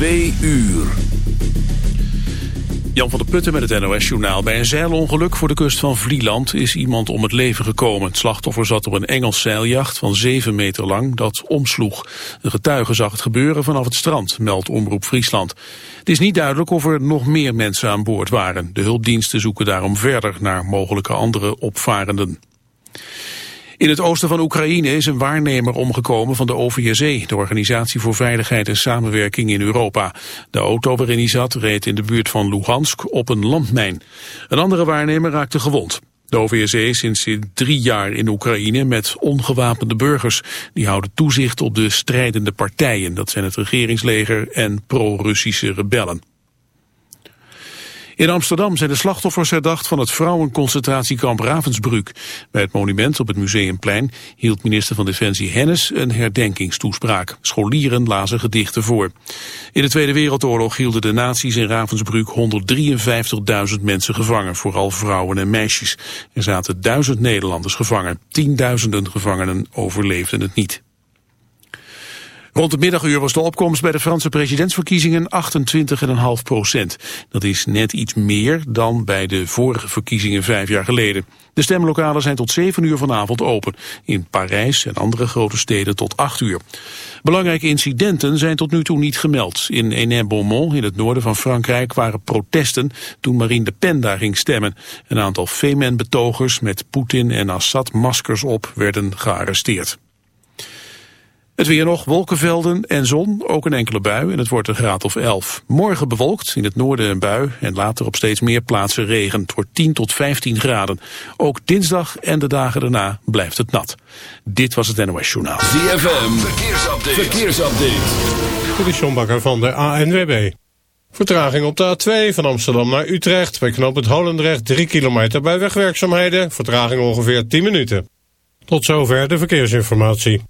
Twee uur. Jan van der Putten met het NOS-journaal. Bij een zeilongeluk voor de kust van Vlieland is iemand om het leven gekomen. Het slachtoffer zat op een Engels zeiljacht van 7 meter lang dat omsloeg. Een getuige zag het gebeuren vanaf het strand, meldt Omroep Friesland. Het is niet duidelijk of er nog meer mensen aan boord waren. De hulpdiensten zoeken daarom verder naar mogelijke andere opvarenden. In het oosten van Oekraïne is een waarnemer omgekomen van de OVSE, de Organisatie voor Veiligheid en Samenwerking in Europa. De auto waarin hij zat reed in de buurt van Lugansk op een landmijn. Een andere waarnemer raakte gewond. De OVSE is sinds drie jaar in Oekraïne met ongewapende burgers. Die houden toezicht op de strijdende partijen. Dat zijn het regeringsleger en pro-Russische rebellen. In Amsterdam zijn de slachtoffers herdacht van het vrouwenconcentratiekamp Ravensbrück. Bij het monument op het Museumplein hield minister van Defensie Hennis een herdenkingstoespraak. Scholieren lazen gedichten voor. In de Tweede Wereldoorlog hielden de nazi's in Ravensbrück 153.000 mensen gevangen, vooral vrouwen en meisjes. Er zaten duizend Nederlanders gevangen. Tienduizenden gevangenen overleefden het niet. Rond het middaguur was de opkomst bij de Franse presidentsverkiezingen 28,5 procent. Dat is net iets meer dan bij de vorige verkiezingen vijf jaar geleden. De stemlokalen zijn tot 7 uur vanavond open. In Parijs en andere grote steden tot 8 uur. Belangrijke incidenten zijn tot nu toe niet gemeld. In Hénin-Beaumont, in het noorden van Frankrijk, waren protesten toen Marine Le Pen daar ging stemmen. Een aantal Femen-betogers met Poetin en Assad maskers op werden gearresteerd. Het weer nog, wolkenvelden en zon, ook een enkele bui en het wordt een graad of 11. Morgen bewolkt, in het noorden een bui en later op steeds meer plaatsen regen. Het wordt 10 tot 15 graden. Ook dinsdag en de dagen daarna blijft het nat. Dit was het NOS Journaal. ZFM, verkeersupdate. verkeersupdate. Dit is Bakker van de ANWB. Vertraging op de A2 van Amsterdam naar Utrecht. Bij knoop het Holendrecht 3 kilometer bij wegwerkzaamheden. Vertraging ongeveer 10 minuten. Tot zover de verkeersinformatie.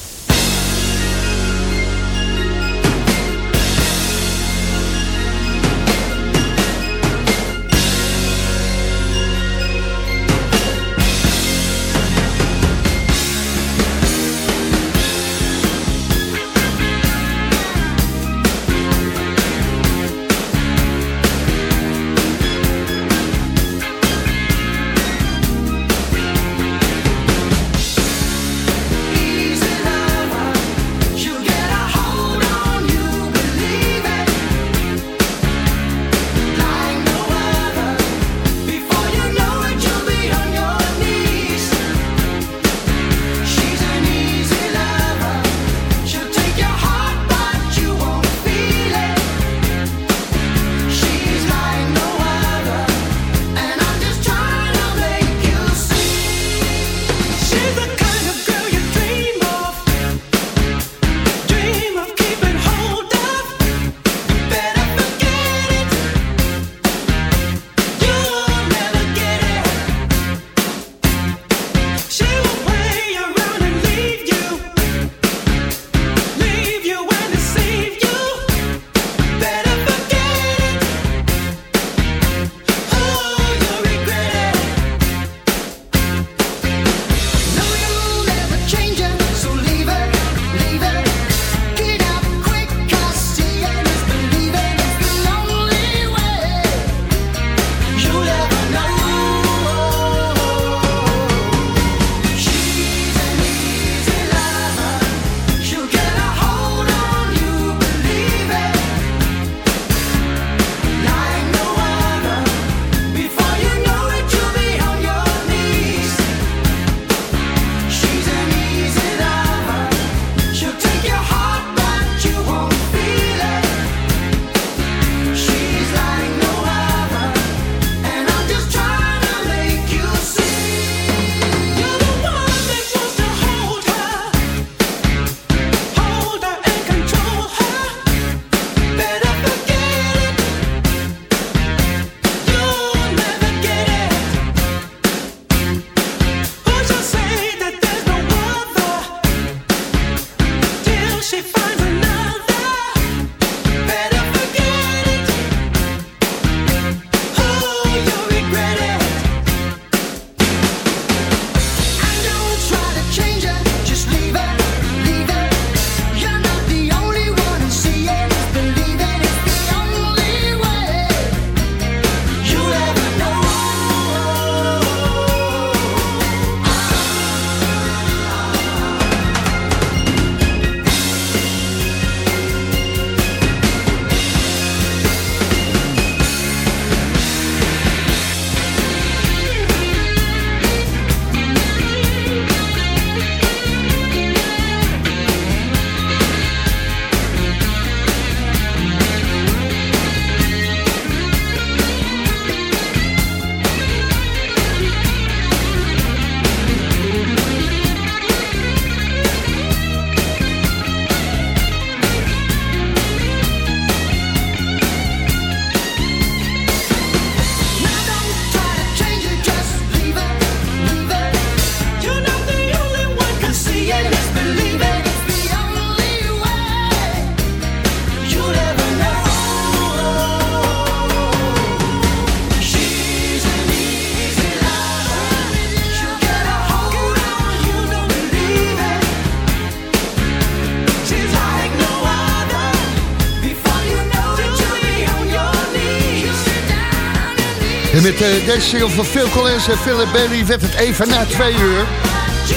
Met uh, deze single van Phil Collins en Philip Bailey werd het even na twee uur.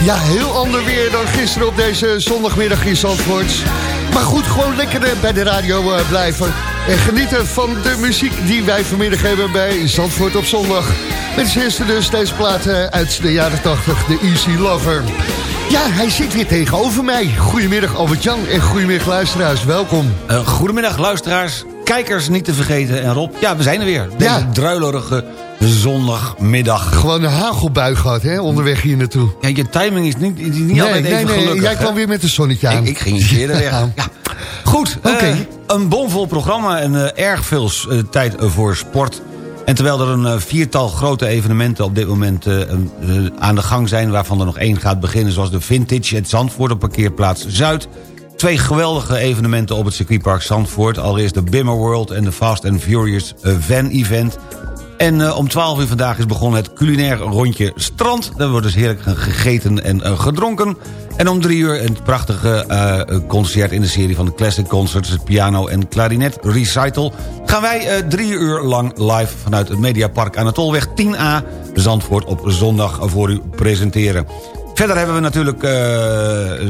Ja, heel ander weer dan gisteren op deze zondagmiddag in Zandvoort. Maar goed, gewoon lekker bij de radio blijven. En genieten van de muziek die wij vanmiddag hebben bij Zandvoort op zondag. Met als eerste dus deze plaat uit de jaren 80, de Easy Lover. Ja, hij zit weer tegenover mij. Goedemiddag Albert-Jan en goedemiddag luisteraars, welkom. Uh, goedemiddag luisteraars, kijkers niet te vergeten en Rob. Ja, we zijn er weer. Deze ja. druilerige zondagmiddag. Gewoon een hagelbui gehad, hè, onderweg hier naartoe. Ja, je timing is niet, niet nee, altijd even nee, gelukkig. Jij kwam weer met een zonnetje aan. Ik, ik ging eerder weg. Ja. Goed, okay. uh, een bomvol programma en uh, erg veel tijd voor sport... En terwijl er een eh, viertal grote evenementen op dit moment aan de gang zijn... waarvan er nog één gaat beginnen, zoals de Vintage... het Zandvoort op parkeerplaats Zuid... Twee geweldige evenementen op het circuitpark Zandvoort. Allereerst de Bimmer World en de Fast and Furious Van Event. En uh, om 12 uur vandaag is begonnen het culinair rondje strand. Daar wordt dus heerlijk gegeten en uh, gedronken. En om drie uur een prachtige uh, concert in de serie van de Classic Concerts... het piano en klarinet recital... gaan wij drie uur lang live vanuit het Mediapark aan de Tolweg 10A... Zandvoort op zondag voor u presenteren. Verder hebben we natuurlijk,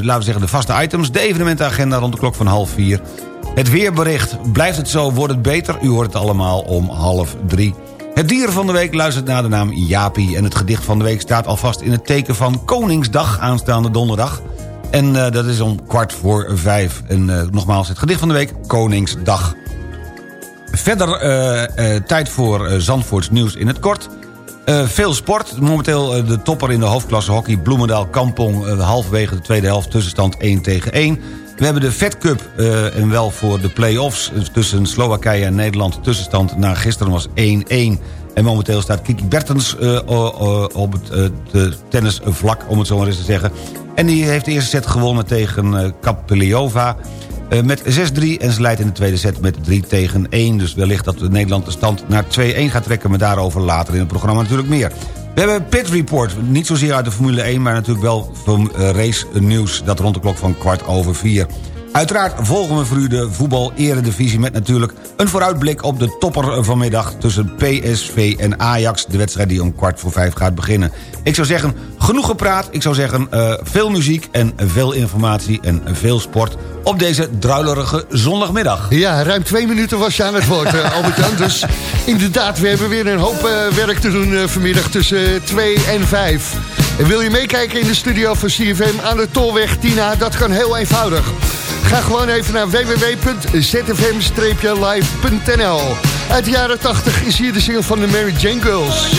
laten we zeggen, de vaste items... de evenementenagenda rond de klok van half vier... Het weerbericht, blijft het zo, wordt het beter? U hoort het allemaal om half drie. Het dier van de week luistert naar de naam Japi... en het gedicht van de week staat alvast in het teken van Koningsdag... aanstaande donderdag. En uh, dat is om kwart voor vijf. En uh, nogmaals, het gedicht van de week, Koningsdag. Verder tijd voor Zandvoorts nieuws in het kort... veel sport. Momenteel de topper in de hoofdklasse hockey Bloemendaal Kampong... halverwege de tweede helft tussenstand 1 tegen 1. We hebben de Fed Cup en wel voor de play-offs tussen Slowakije en Nederland. Tussenstand na gisteren was 1-1. En momenteel staat Kiki Bertens op het tennisvlak, om het zo maar eens te zeggen. En die heeft de eerste set gewonnen tegen Kapeliova met 6-3. En ze leidt in de tweede set met 3 tegen 1. Dus wellicht dat Nederland de stand naar 2-1 gaat trekken. Maar daarover later in het programma natuurlijk meer. We hebben Pit Report, niet zozeer uit de Formule 1... maar natuurlijk wel van eh, race nieuws, dat rond de klok van kwart over vier. Uiteraard volgen we voor u de voetbal-eredivisie... met natuurlijk een vooruitblik op de topper vanmiddag... tussen PSV en Ajax, de wedstrijd die om kwart voor vijf gaat beginnen. Ik zou zeggen, genoeg gepraat. Ik zou zeggen, uh, veel muziek en veel informatie en veel sport... op deze druilerige zondagmiddag. Ja, ruim twee minuten was je aan het woord, uh, Albert-Jan. Dus inderdaad, we hebben weer een hoop uh, werk te doen vanmiddag tussen twee en vijf. En wil je meekijken in de studio van CFM aan de Tolweg Tina? Dat kan heel eenvoudig. Ga gewoon even naar www.zfm-live.nl. Uit de jaren 80 is hier de single van de Mary Jane Girls.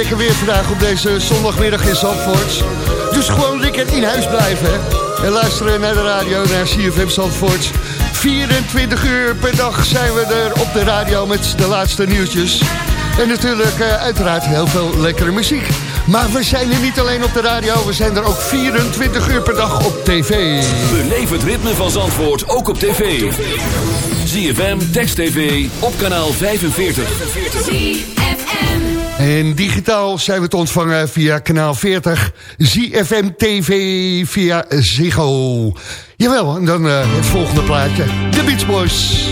Lekker weer vandaag op deze zondagmiddag in Zandvoort. Dus gewoon lekker in huis blijven. En luisteren naar de radio, naar CFM Zandvoort. 24 uur per dag zijn we er op de radio met de laatste nieuwtjes. En natuurlijk uh, uiteraard heel veel lekkere muziek. Maar we zijn er niet alleen op de radio, we zijn er ook 24 uur per dag op tv. Beleef het ritme van Zandvoort ook op tv. ZFM, Text TV, op kanaal 45. En digitaal zijn we te ontvangen via kanaal 40, ZFM TV via Ziggo. Jawel, en dan uh, het volgende plaatje, The Beach Boys.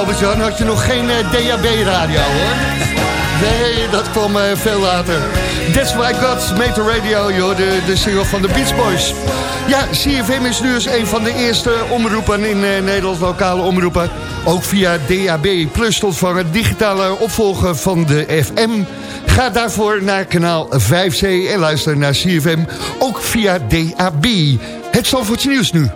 Albert-Jan, had je nog geen eh, DAB-radio, hoor. Nee, dat kwam uh, veel later. That's why God the radio, joh, de, de single van de Beach Boys. Ja, CFM is nu eens een van de eerste omroepen in uh, Nederland, lokale omroepen. Ook via DAB Plus te ontvangen, digitale opvolger van de FM. Ga daarvoor naar kanaal 5C en luister naar CFM, ook via DAB. Het Zalvoortje nieuws nu.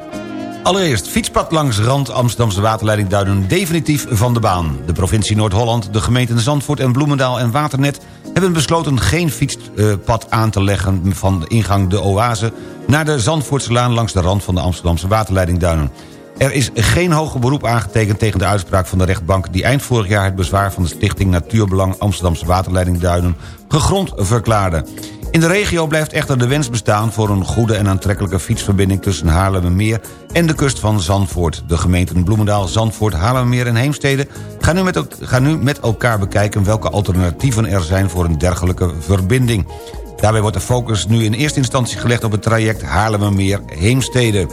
Allereerst, fietspad langs rand Amsterdamse waterleiding Duinen definitief van de baan. De provincie Noord-Holland, de gemeenten Zandvoort en Bloemendaal en Waternet... hebben besloten geen fietspad aan te leggen van de ingang de Oase... naar de Zandvoortselaan langs de rand van de Amsterdamse waterleiding Duinen. Er is geen hoger beroep aangetekend tegen de uitspraak van de rechtbank... die eind vorig jaar het bezwaar van de stichting Natuurbelang Amsterdamse waterleiding Duinen gegrond verklaarde. In de regio blijft echter de wens bestaan voor een goede en aantrekkelijke fietsverbinding tussen Haarlemmermeer en de kust van Zandvoort. De gemeenten Bloemendaal, Zandvoort, Haarlemmermeer en Heemstede gaan nu, met, elkaar bekijken welke alternatieven er zijn voor een dergelijke verbinding. Daarbij wordt de focus nu in eerste instantie gelegd op het traject Haarlemmermeer-Heemstede.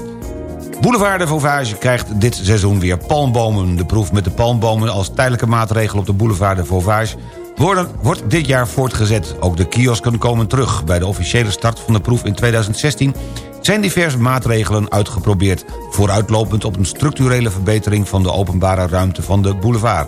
Boulevard de Vauvage krijgt dit seizoen weer palmbomen. De proef met de palmbomen als tijdelijke maatregel op de Boulevard de Vauvage worden, wordt dit jaar voortgezet. Ook de kiosken komen terug. Bij de officiële start van de proef in 2016 zijn diverse maatregelen uitgeprobeerd... vooruitlopend op een structurele verbetering van de openbare ruimte van de boulevard.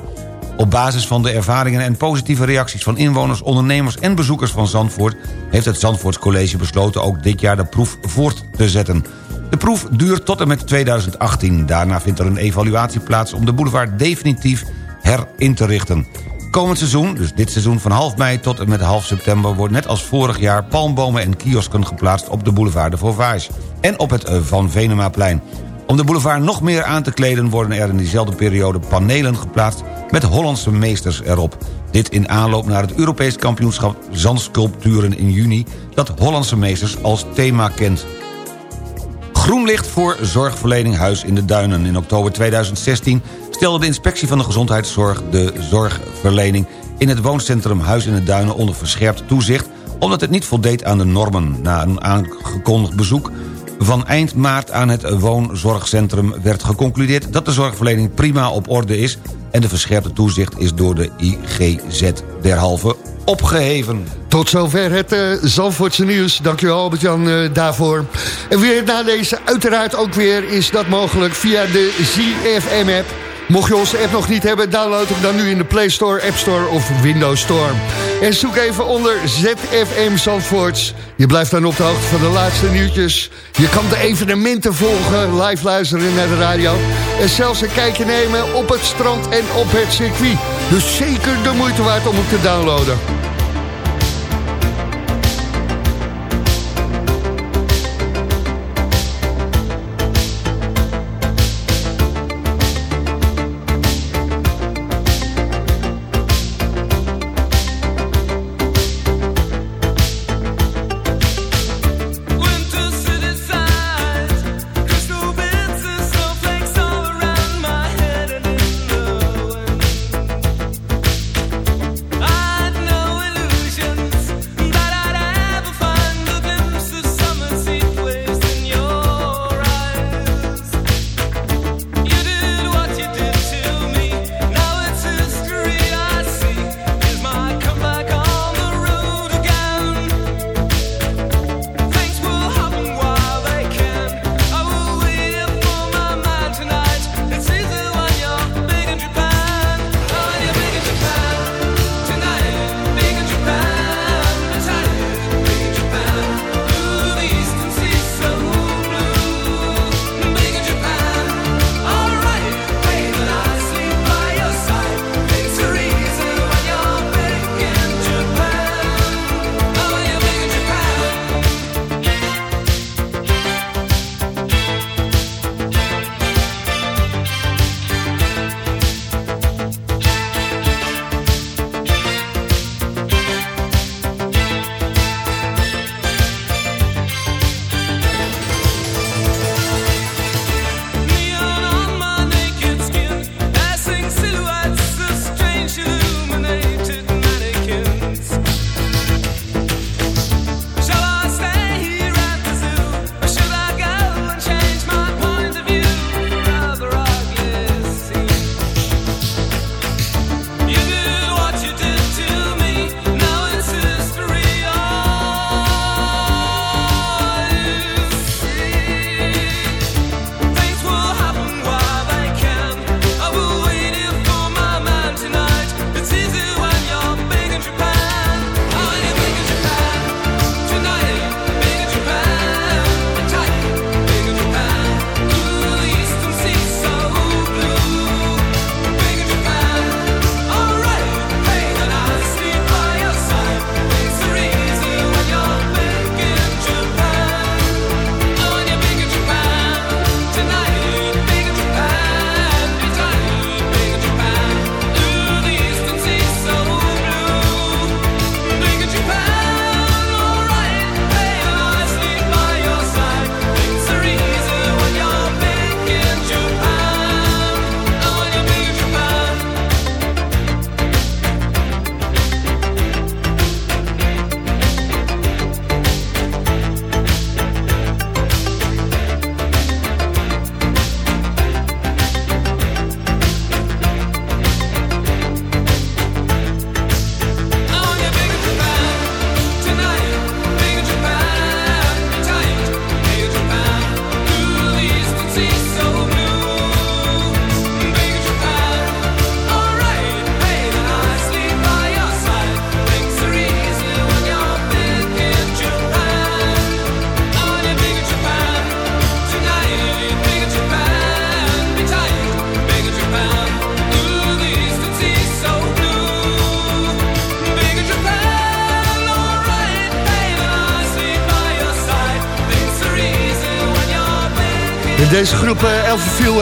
Op basis van de ervaringen en positieve reacties van inwoners, ondernemers en bezoekers van Zandvoort... heeft het Zandvoorts College besloten ook dit jaar de proef voort te zetten. De proef duurt tot en met 2018. Daarna vindt er een evaluatie plaats om de boulevard definitief herin te richten. Komend seizoen, dus dit seizoen van half mei tot en met half september... wordt net als vorig jaar palmbomen en kiosken geplaatst op de boulevard de Vauvage... en op het Van Venemaplein. Om de boulevard nog meer aan te kleden worden er in diezelfde periode panelen geplaatst met Hollandse meesters erop. Dit in aanloop naar het Europees kampioenschap Zandsculpturen in juni... dat Hollandse meesters als thema kent. Groen licht voor zorgverlening Huis in de Duinen. In oktober 2016 stelde de inspectie van de gezondheidszorg... de zorgverlening in het wooncentrum Huis in de Duinen onder verscherpt toezicht... omdat het niet voldeed aan de normen. Na een aangekondigd bezoek van eind maart aan het woonzorgcentrum werd geconcludeerd... dat de zorgverlening prima op orde is... en de verscherpte toezicht is door de IGZ derhalve opgeheven. Tot zover het uh, Zandvoortse nieuws. Dankjewel Albert-Jan uh, daarvoor. En weer na deze uiteraard ook weer is dat mogelijk via de ZFM-app. Mocht je onze app nog niet hebben, download hem dan nu in de Play Store, App Store of Windows Store. En zoek even onder ZFM Zandvoorts. Je blijft dan op de hoogte van de laatste nieuwtjes. Je kan de evenementen volgen, live luisteren naar de radio. En zelfs een kijkje nemen op het strand en op het circuit. Dus zeker de moeite waard om hem te downloaden.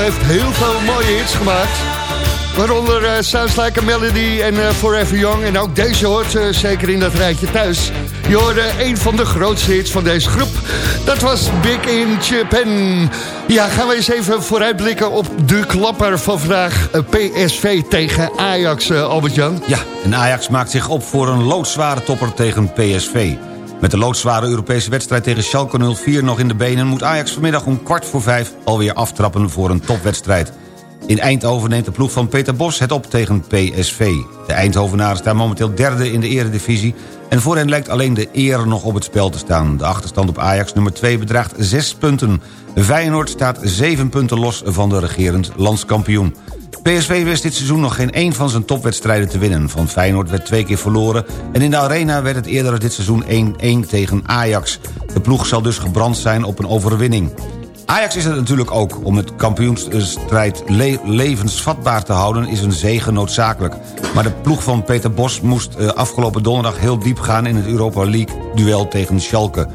Heeft heel veel mooie hits gemaakt. Waaronder uh, Sounds Like a Melody en uh, Forever Young. En ook deze hoort uh, zeker in dat rijtje thuis. Je hoorde een van de grootste hits van deze groep. Dat was Big in Japan. Ja, gaan we eens even vooruitblikken op de klapper van vandaag. PSV tegen Ajax, Albert-Jan. Ja, en Ajax maakt zich op voor een loodzware topper tegen PSV. Met de loodzware Europese wedstrijd tegen Schalke 04 nog in de benen... moet Ajax vanmiddag om kwart voor vijf alweer aftrappen voor een topwedstrijd. In Eindhoven neemt de ploeg van Peter Bos het op tegen PSV. De Eindhovenaren staan momenteel derde in de eredivisie... en voor hen lijkt alleen de eer nog op het spel te staan. De achterstand op Ajax nummer 2 bedraagt 6 punten. Feyenoord staat 7 punten los van de regerend landskampioen. PSV wist dit seizoen nog geen één van zijn topwedstrijden te winnen. Van Feyenoord werd twee keer verloren... en in de Arena werd het eerder dit seizoen 1-1 tegen Ajax. De ploeg zal dus gebrand zijn op een overwinning. Ajax is het natuurlijk ook. Om het kampioensstrijd levensvatbaar te houden is een zegen noodzakelijk. Maar de ploeg van Peter Bos moest eh, afgelopen donderdag heel diep gaan... in het Europa League-duel tegen Schalke.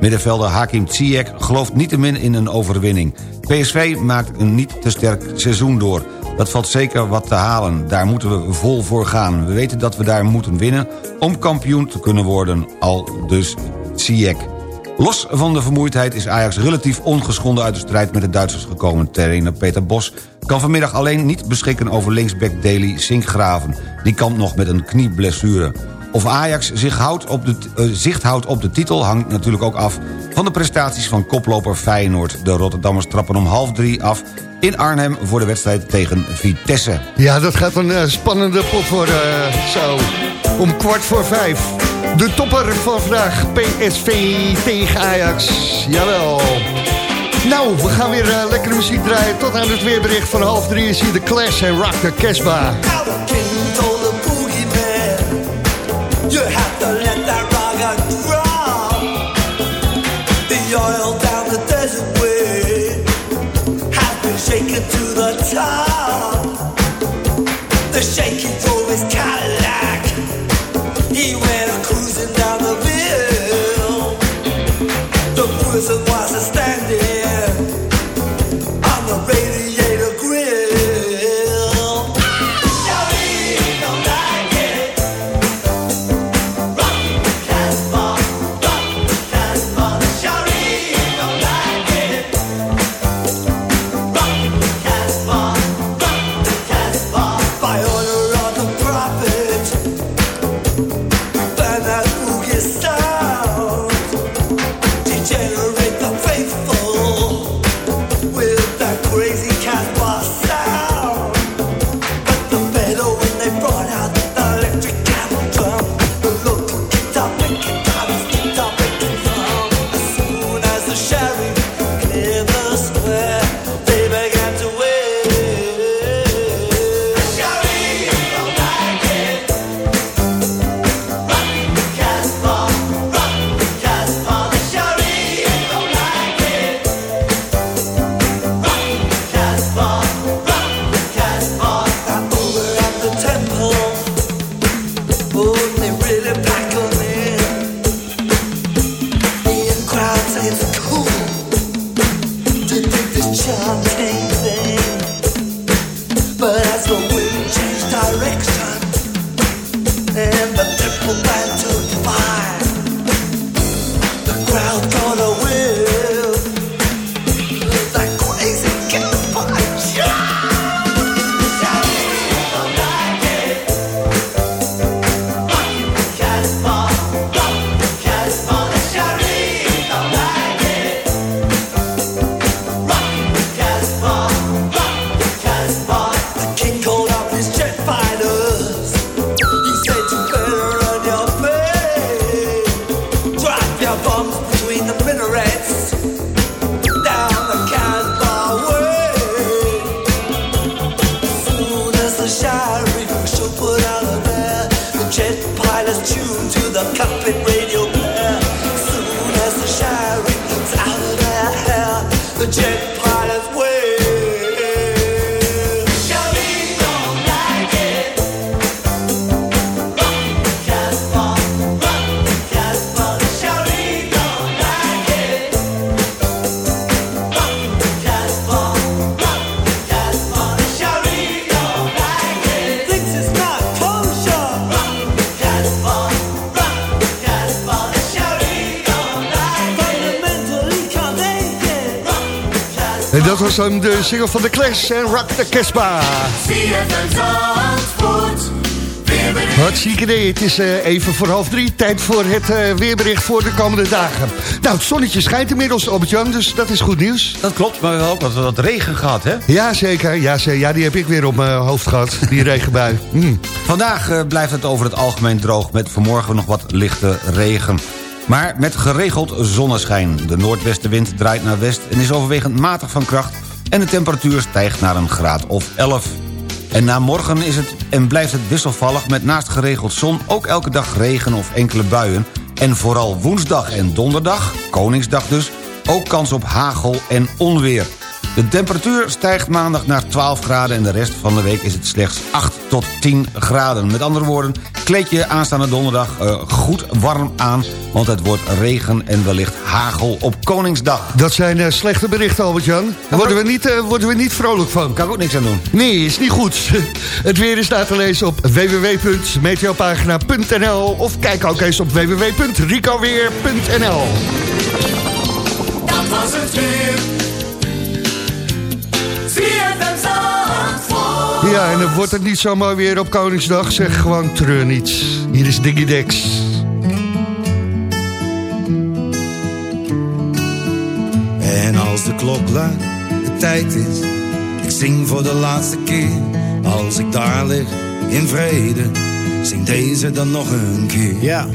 Middenvelder Hakim Ziyech gelooft niettemin in een overwinning. PSV maakt een niet te sterk seizoen door. Dat valt zeker wat te halen. Daar moeten we vol voor gaan. We weten dat we daar moeten winnen om kampioen te kunnen worden. Al dus Ziyech. Los van de vermoeidheid is Ajax relatief ongeschonden uit de strijd met de Duitsers gekomen. Trainer Peter Bos kan vanmiddag alleen niet beschikken over linksback Daly Sinkgraven. Die kan nog met een knieblessure. Of Ajax zich houdt op de, uh, zicht houdt op de titel hangt natuurlijk ook af... van de prestaties van koploper Feyenoord. De Rotterdammers trappen om half drie af in Arnhem... voor de wedstrijd tegen Vitesse. Ja, dat gaat een uh, spannende pot worden. Uh, zo, om kwart voor vijf. De topper van vandaag, PSV tegen Ajax. Jawel. Nou, we gaan weer lekkere muziek draaien. Tot aan het weerbericht van half drie is hier de Clash en Rock the Casbah. Shaken to the top. The shaky drove his Cadillac. Was dan de single van de Clash en Rock the Casbah. Hartstikke idee. Het is uh, even voor half drie. Tijd voor het uh, weerbericht voor de komende dagen. Nou, het zonnetje schijnt inmiddels, Albert-Jan, dus dat is goed nieuws. Dat klopt, maar we hebben ook wat, wat regen gehad, hè? Ja, zeker. Ja, ja, die heb ik weer op mijn hoofd gehad, die regenbui. Mm. Vandaag uh, blijft het over het algemeen droog... met vanmorgen nog wat lichte regen. Maar met geregeld zonneschijn. De noordwestenwind draait naar west en is overwegend matig van kracht... en de temperatuur stijgt naar een graad of 11. En na morgen is het en blijft het wisselvallig met naast geregeld zon... ook elke dag regen of enkele buien. En vooral woensdag en donderdag, Koningsdag dus... ook kans op hagel en onweer. De temperatuur stijgt maandag naar 12 graden... en de rest van de week is het slechts 8 tot 10 graden. Met andere woorden, kleed je aanstaande donderdag uh, goed warm aan... want het wordt regen en wellicht hagel op Koningsdag. Dat zijn uh, slechte berichten, Albert-Jan. Daar worden, we niet, uh, worden we niet vrolijk van. Kan ik ook niks aan doen. Nee, is niet goed. het weer is na te lezen op www.meteopagina.nl... of kijk ook eens op www.ricoweer.nl Dat was het weer. Ja, en dan wordt het niet zo mooi weer op Koningsdag. Zeg gewoon treur niets. Hier is Diggy Dex. En als de klok luidt, de tijd is. Ik zing voor de laatste keer. Als ik daar lig, in vrede. Zing deze dan nog een keer. Ja,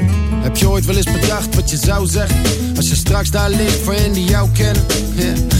heb je ooit wel eens bedacht wat je zou zeggen? Als je straks daar ligt voor hen die jou kennen. Yeah.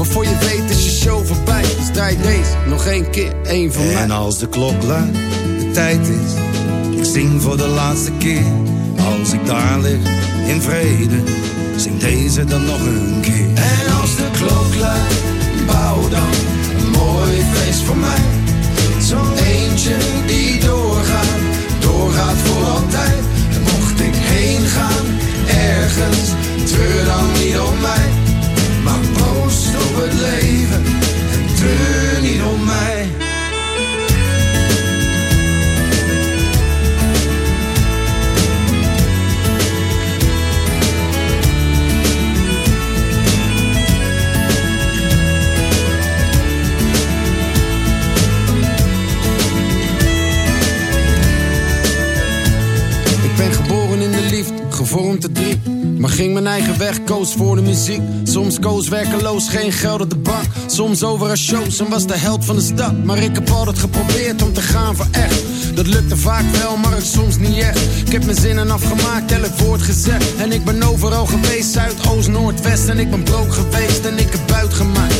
Waarvoor je weet is je show voorbij. Dus draai deze nog één keer, één van en mij. En als de klok luidt, de tijd is. Ik zing voor de laatste keer. Als ik daar lig, in vrede. Zing deze dan nog een keer. En als de klok luidt, bouw dan een mooi feest voor mij. Zo'n eentje die doorgaat, voor de muziek. Soms koos werkeloos, geen geld op de bank. Soms over shows en was de held van de stad. Maar ik heb altijd geprobeerd om te gaan voor echt. Dat lukte vaak wel, maar het soms niet echt. Ik heb mijn zinnen afgemaakt, elk woord gezegd. En ik ben overal geweest, Zuid, Oost, Noord, West. En ik ben broke geweest en ik heb buit gemaakt.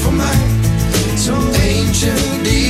voor mij. Zo'n eentje die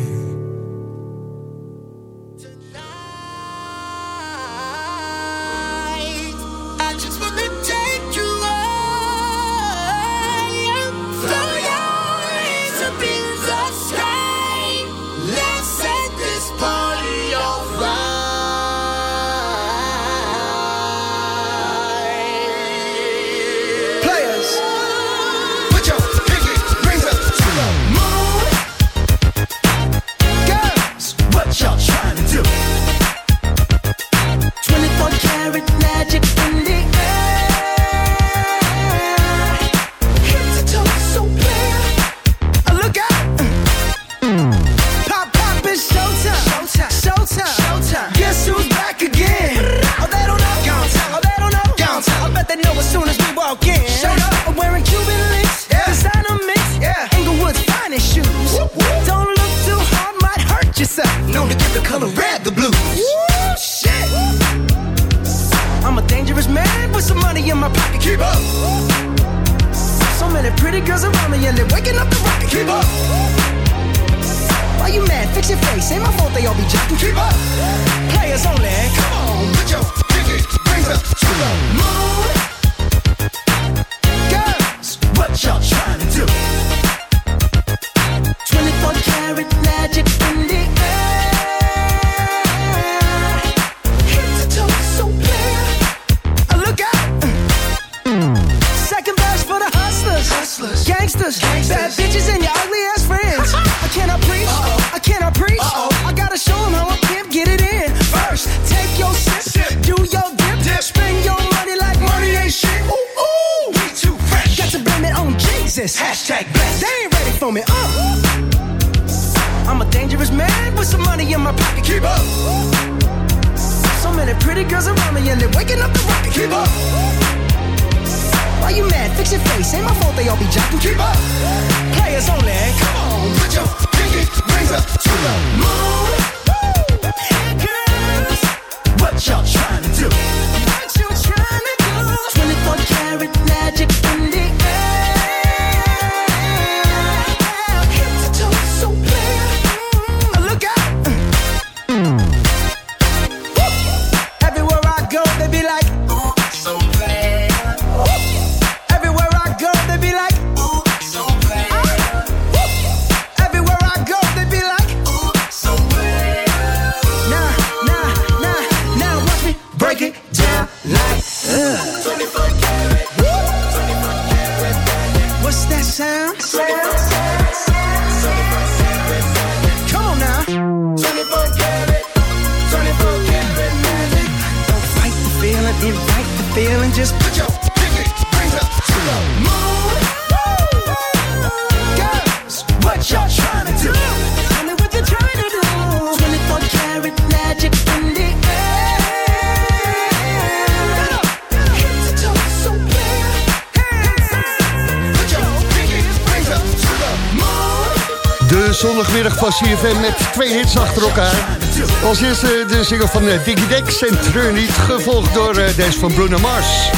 Zondagmiddag van CFM met twee hits achter elkaar. Als eerste de single van eh, Diggy Dex en Treur niet, gevolgd door eh, deze van Bruno Mars.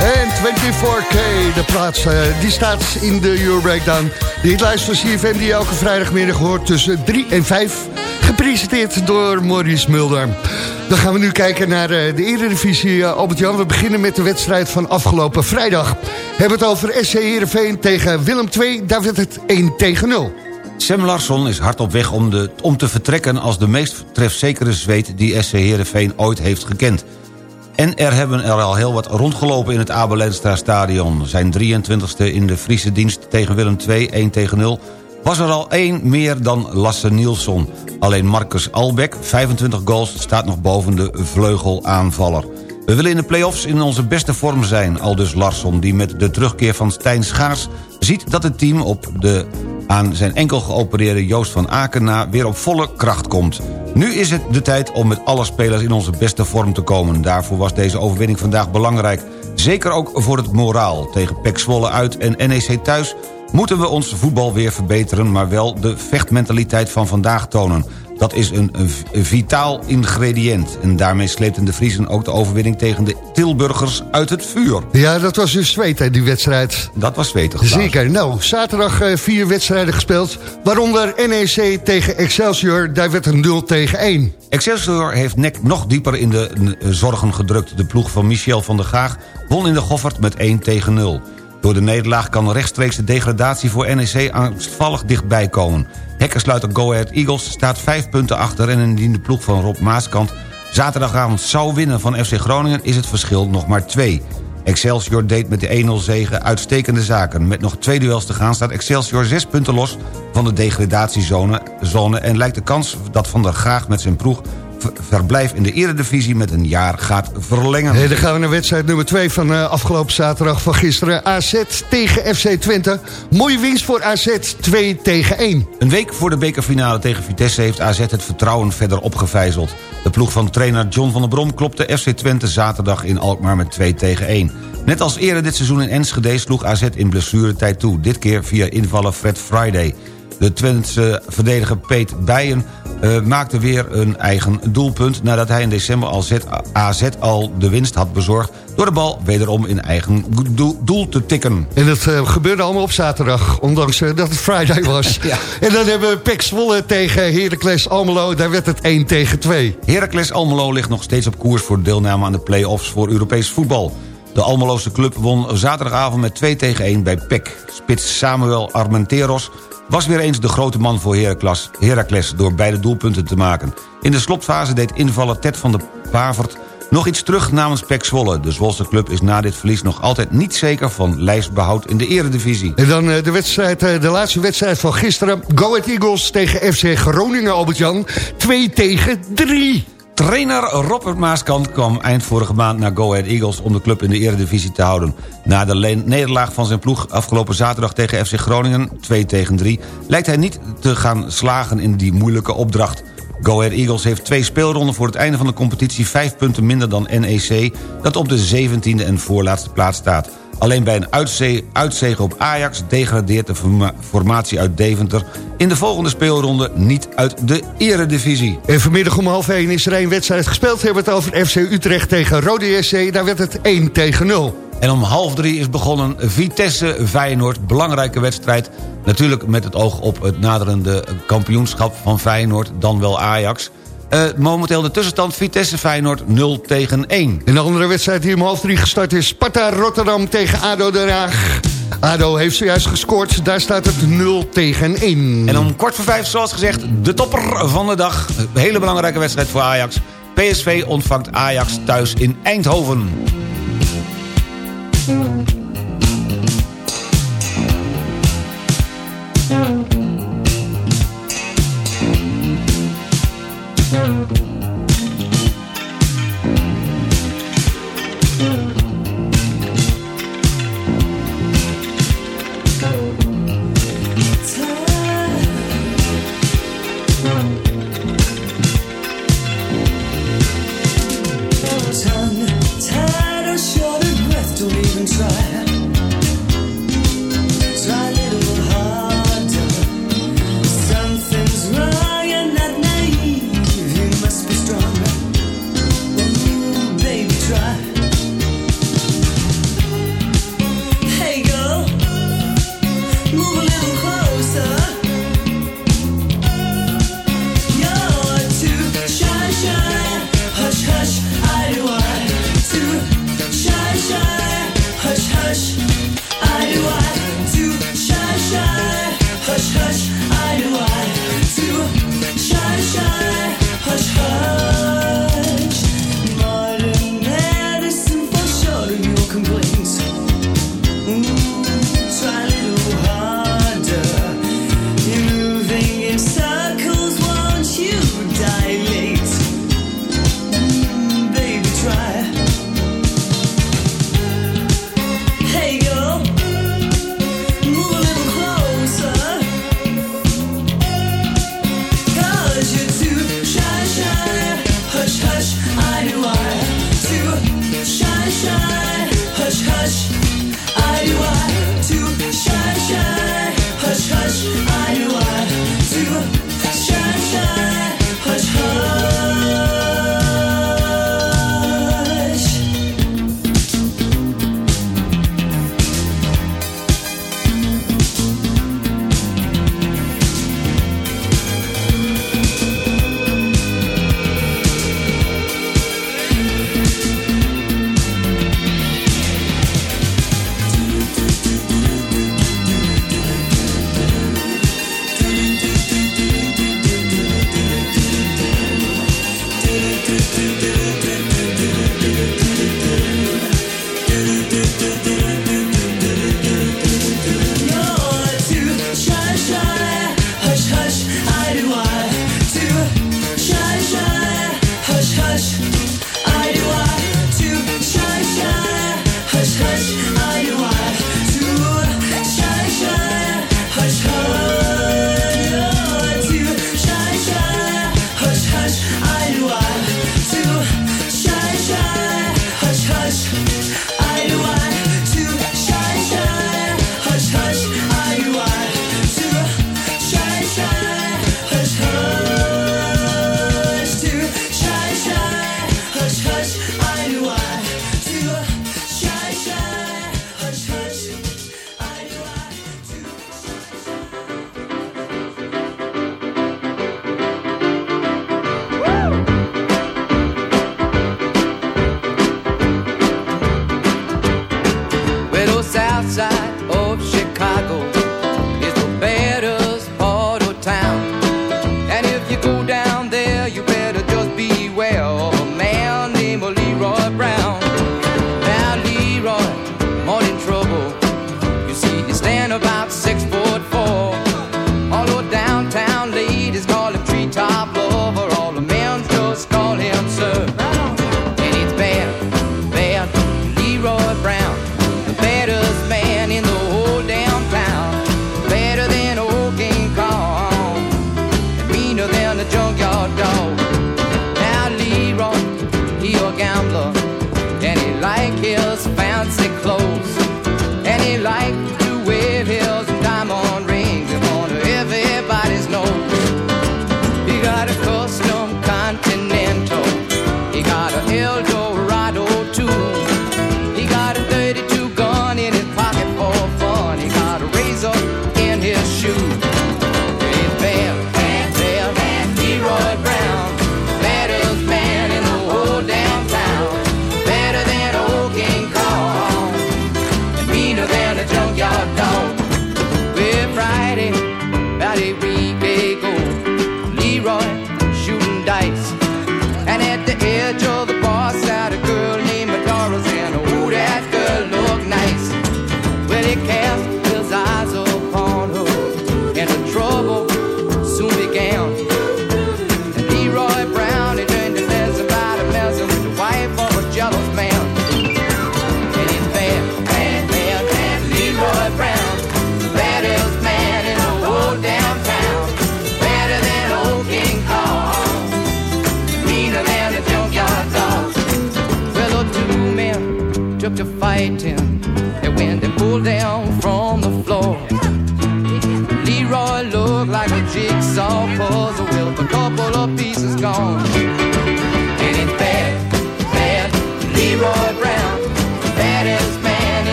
En 24K, de plaats, eh, die staat in de Euro Breakdown. De hitlijst van CFM die je elke vrijdagmiddag hoort tussen 3 en 5. Gepresenteerd door Maurice Mulder. Dan gaan we nu kijken naar de Eredivisie. Albert-Jan, we beginnen met de wedstrijd van afgelopen vrijdag. We hebben het over SC Heerenveen tegen Willem II. Daar werd het 1 tegen 0. Sam Larsson is hard op weg om, de, om te vertrekken... als de meest trefzekere zweet die SC Heerenveen ooit heeft gekend. En er hebben er al heel wat rondgelopen in het Abel Lenstra stadion. Zijn 23e in de Friese dienst tegen Willem II, 1 tegen 0... was er al één meer dan Lasse Nielsson. Alleen Marcus Albeck, 25 goals, staat nog boven de vleugelaanvaller. We willen in de play-offs in onze beste vorm zijn, aldus Larsson... die met de terugkeer van Stijn Schaars ziet dat het team op de aan zijn enkel geopereerde Joost van Aken na weer op volle kracht komt. Nu is het de tijd om met alle spelers in onze beste vorm te komen. Daarvoor was deze overwinning vandaag belangrijk. Zeker ook voor het moraal. Tegen PEC Zwolle uit en NEC thuis moeten we ons voetbal weer verbeteren... maar wel de vechtmentaliteit van vandaag tonen. Dat is een, een vitaal ingrediënt. En daarmee sleepten de Friesen ook de overwinning tegen de Tilburgers uit het vuur. Ja, dat was dus zweet, die wedstrijd. Dat was. Klaas. Zeker. Nou, zaterdag eh, vier wedstrijden gespeeld. Waaronder NEC tegen Excelsior. Daar werd een 0 tegen 1. Excelsior heeft nek nog dieper in de eh, zorgen gedrukt. De ploeg van Michel van der Gaag won in de Goffert met 1 tegen 0. Door de nederlaag kan rechtstreeks de degradatie voor NEC angstvallig dichtbij komen. Hekkersluiter Go Ahead Eagles staat 5 punten achter... en indien de ploeg van Rob Maaskant zaterdagavond zou winnen van FC Groningen... is het verschil nog maar 2. Excelsior deed met de 1-0 zegen uitstekende zaken. Met nog twee duels te gaan staat Excelsior 6 punten los van de degradatiezone... zone en lijkt de kans dat Van der Gaag met zijn ploeg verblijf in de eredivisie met een jaar gaat verlengen. Hey, dan gaan we naar wedstrijd nummer 2 van eh, afgelopen zaterdag van gisteren. AZ tegen FC Twente. Mooie winst voor AZ 2 tegen 1. Een week voor de bekerfinale tegen Vitesse heeft AZ het vertrouwen verder opgevijzeld. De ploeg van trainer John van der Brom klopte FC Twente zaterdag in Alkmaar met 2 tegen 1. Net als eerder dit seizoen in Enschede sloeg AZ in blessuretijd toe. Dit keer via invaller Fred Friday. De Twentse verdediger Peet Bijen uh, maakte weer een eigen doelpunt... nadat hij in december al AZ al de winst had bezorgd... door de bal wederom in eigen doel te tikken. En dat uh, gebeurde allemaal op zaterdag, ondanks uh, dat het Friday was. ja. En dan hebben we Pek Zwolle tegen Heracles Almelo. Daar werd het 1 tegen 2. Heracles Almelo ligt nog steeds op koers voor deelname aan de play-offs voor Europees voetbal. De Almeloze club won zaterdagavond met 2 tegen 1 bij PEC. Spits Samuel Armenteros was weer eens de grote man voor Heracles, door beide doelpunten te maken. In de slotfase deed invaller Ted van de Pavert nog iets terug namens PEC Zwolle. De Zwolse club is na dit verlies nog altijd niet zeker van lijstbehoud in de eredivisie. En dan eh, de, wedstrijd, eh, de laatste wedstrijd van gisteren. Go Ahead Eagles tegen FC Groningen, Albert-Jan. 2 tegen 3. Trainer Robert Maaskant kwam eind vorige maand naar Go Ahead Eagles... om de club in de eredivisie te houden. Na de nederlaag van zijn ploeg afgelopen zaterdag tegen FC Groningen... 2 tegen 3, lijkt hij niet te gaan slagen in die moeilijke opdracht. Go Ahead Eagles heeft twee speelronden voor het einde van de competitie... vijf punten minder dan NEC, dat op de 17e en voorlaatste plaats staat. Alleen bij een uitzege op Ajax degradeert de formatie uit Deventer... in de volgende speelronde niet uit de eredivisie. En vanmiddag om half 1 is er één wedstrijd gespeeld. We hebben het over FC Utrecht tegen Rode SC. Daar werd het 1 tegen 0. En om half drie is begonnen Vitesse-Feyenoord. Belangrijke wedstrijd. Natuurlijk met het oog op het naderende kampioenschap van Feyenoord. Dan wel Ajax. Uh, momenteel de tussenstand Vitesse Feyenoord 0 tegen 1. En de andere wedstrijd die om half drie gestart is... Sparta Rotterdam tegen ADO Den Haag. ADO heeft zojuist gescoord, daar staat het 0 tegen 1. En om kwart voor vijf, zoals gezegd, de topper van de dag. Een hele belangrijke wedstrijd voor Ajax. PSV ontvangt Ajax thuis in Eindhoven. That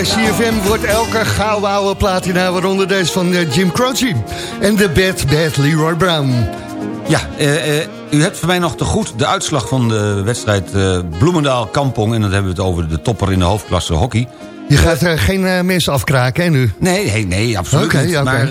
bij CFM wordt elke gouden oude platina, waaronder deze van eh, Jim Croce. En de Bad Bad Leroy Brown. Ja, eh, eh, u hebt voor mij nog te goed de uitslag van de wedstrijd Bloemendaal-Kampong... en dan hebben we het over de topper in de hoofdklasse hockey. Je gaat er geen mensen afkraken, hè, nu? Nee, nee, nee absoluut niet. Maar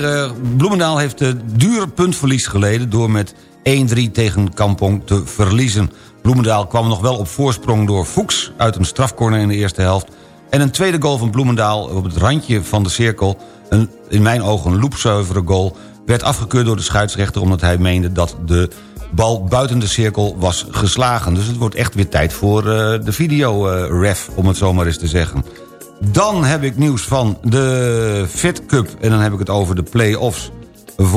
Bloemendaal heeft een dure puntverlies geleden... door met 1-3 tegen Kampong te verliezen. Bloemendaal kwam nog wel op voorsprong door Fuchs... uit een strafcorner in de eerste helft. En een tweede goal van Bloemendaal op het randje van de cirkel... een in mijn ogen een loepzuivere goal... werd afgekeurd door de scheidsrechter... omdat hij meende dat de bal buiten de cirkel was geslagen. Dus het wordt echt weer tijd voor eh, de video-ref, om het zo maar eens te zeggen. Dan heb ik nieuws van de Fit Cup. En dan heb ik het over de play-offs.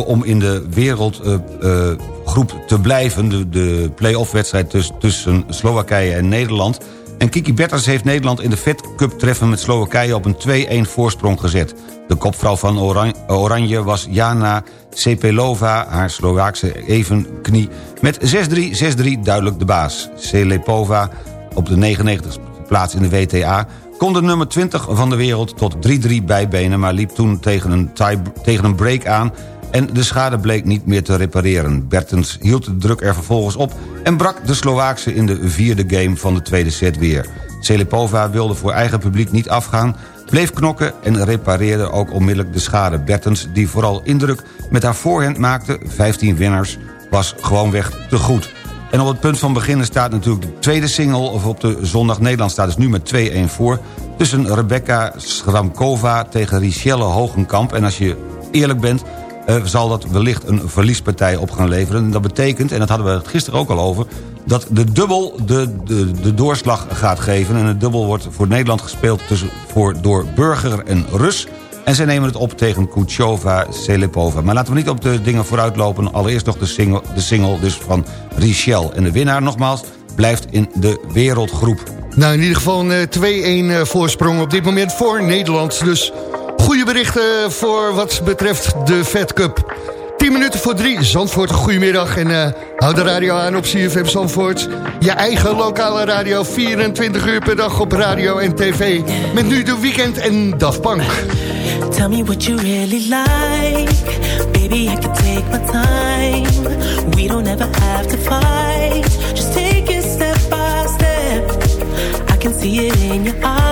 Om in de wereldgroep te blijven. De, de play-off wedstrijd tuss- tussen Slowakije en Nederland. En Kiki Bertens heeft Nederland in de Fit Cup treffen met Slowakije op een 2-1 voorsprong gezet. De kopvrouw van Oran- Oranje was Jana Cepelova, haar Slovaakse evenknie... met 6-3, 6-3 duidelijk de baas. Celepova op de 99e plaats in de WTA... kon de nummer 20 van de wereld tot 3-3 bijbenen... maar liep toen tegen een, tegen een break aan... en de schade bleek niet meer te repareren. Bertens hield de druk er vervolgens op... en brak de Slovaakse in de vierde game van de tweede set weer. Celepova wilde voor eigen publiek niet afgaan... bleef knokken en repareerde ook onmiddellijk de schade. Bertens, die vooral indruk met haar voorhand maakte... 15 winnaars, was gewoonweg te goed. En op het punt van beginnen staat natuurlijk de tweede single... of op de zondag Nederland staat dus nu met 2-1 voor... tussen Rebecca Schramkova tegen Richelle Hogenkamp. En als je eerlijk bent, eh, zal dat wellicht een verliespartij op gaan leveren. En dat betekent, en dat hadden we het gisteren ook al over... dat de dubbel de, de, de doorslag gaat geven. En het dubbel wordt voor Nederland gespeeld tussen, voor, door Burger en Rus... En zij nemen het op tegen Kuchova Selepova. Maar laten we niet op de dingen vooruitlopen. Allereerst nog de single, de single dus van Richel. En de winnaar nogmaals blijft in de wereldgroep. Nou, in ieder geval een eh, 2-1 eh, voorsprong op dit moment voor Nederland. Dus goede berichten voor wat betreft de Fed Cup. 10 minuten voor 3, Zandvoort, goedemiddag. En eh houd de radio aan op CFM Zandvoort. Je eigen lokale radio, 24 uur per dag op radio en tv. Met nu de weekend en Daft Punk. Tell me what you really like. Baby, I can take my time. We don't ever have to fight. Just take it step by step. I can see it in your eyes.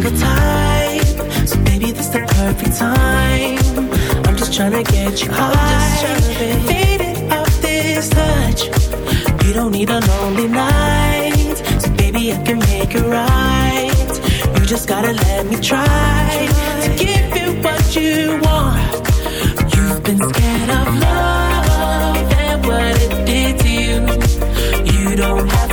single time. So baby, this the perfect time. I'm just trying to get you I'm high. Just trying to fade it off this touch. You don't need a lonely night. So baby, I can make it right. You just gotta let me try to give you what you want. You've been scared of love and what it did to you. You don't have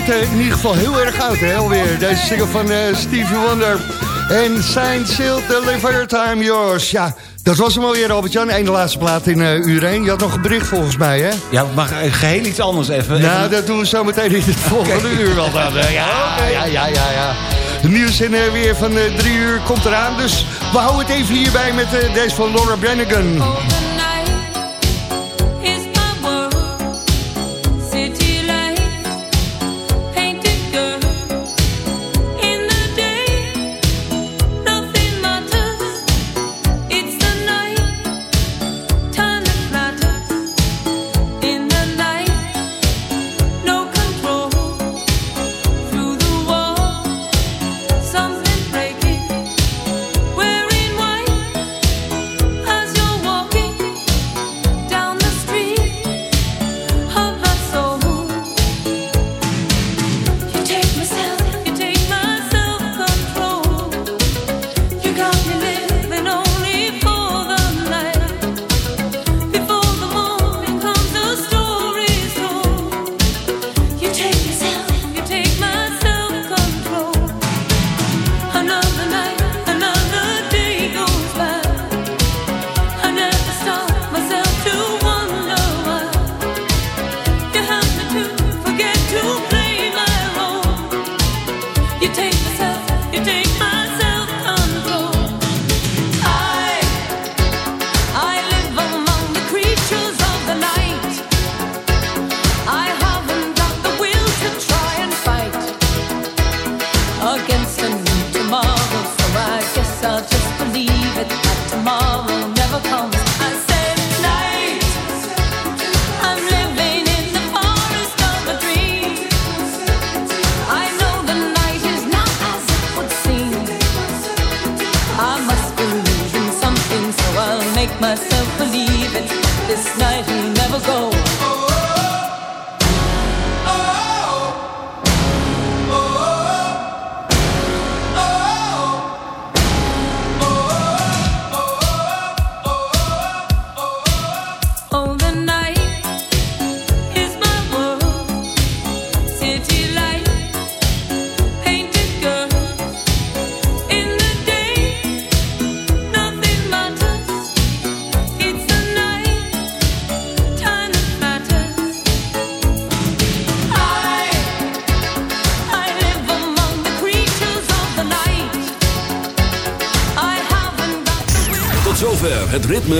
klinkt in ieder geval heel erg oud, hè, alweer. Deze single van eh, Stevie Wonder. En zijn Shield Deliver Time Yours. Ja, dat was hem alweer, Albert-Jan. Eén de laatste plaat in uh, uur 1. Je had nog een bericht volgens mij, hè? Ja, maar eh, geheel iets anders even. Nou, dat doen we zo meteen in het volgende uur wel dan. Ja, ja, ja, ja, ja. De nieuws zin weer van drie uur komt eraan. Dus we houden het even hierbij met deze van Laura Brannigan.